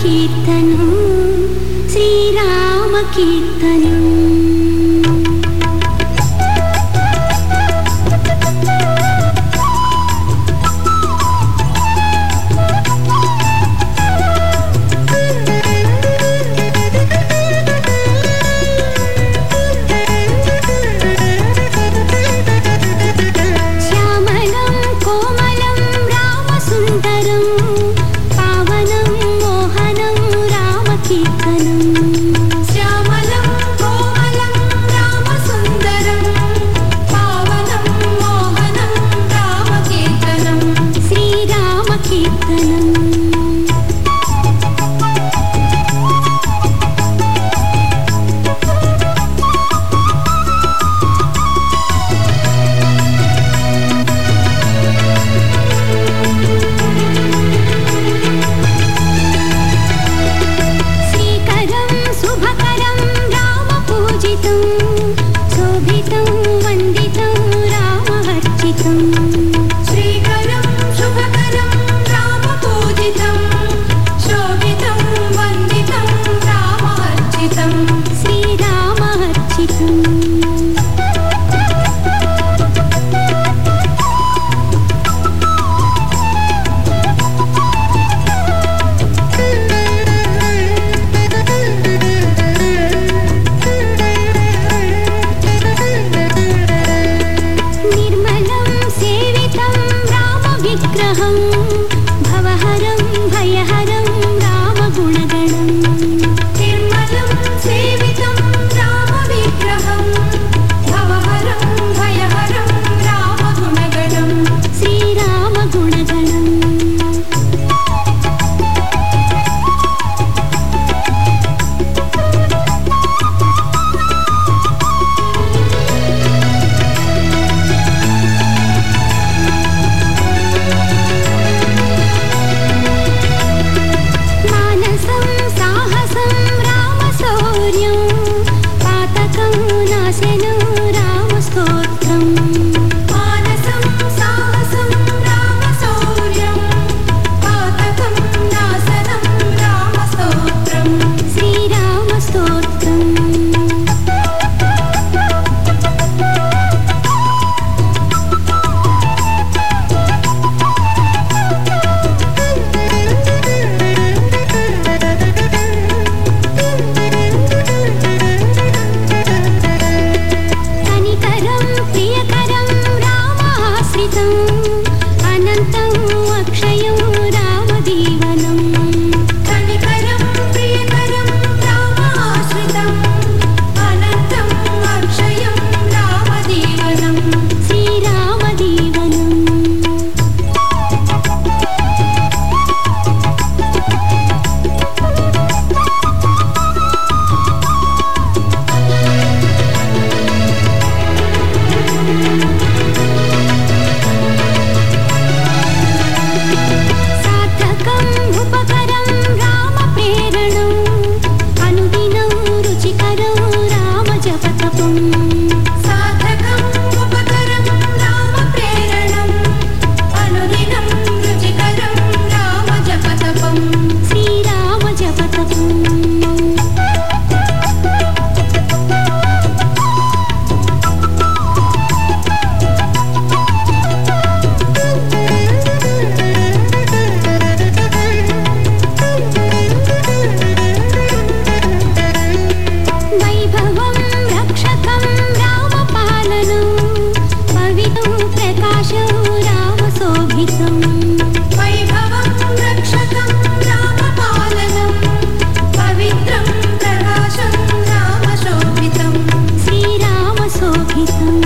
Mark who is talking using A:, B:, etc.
A: रामकीर्तनं श्रीरामकीर्तनम् Thank you. पवित्रं प्रकाशं रामशोभितम् श्रीरामशोभितम्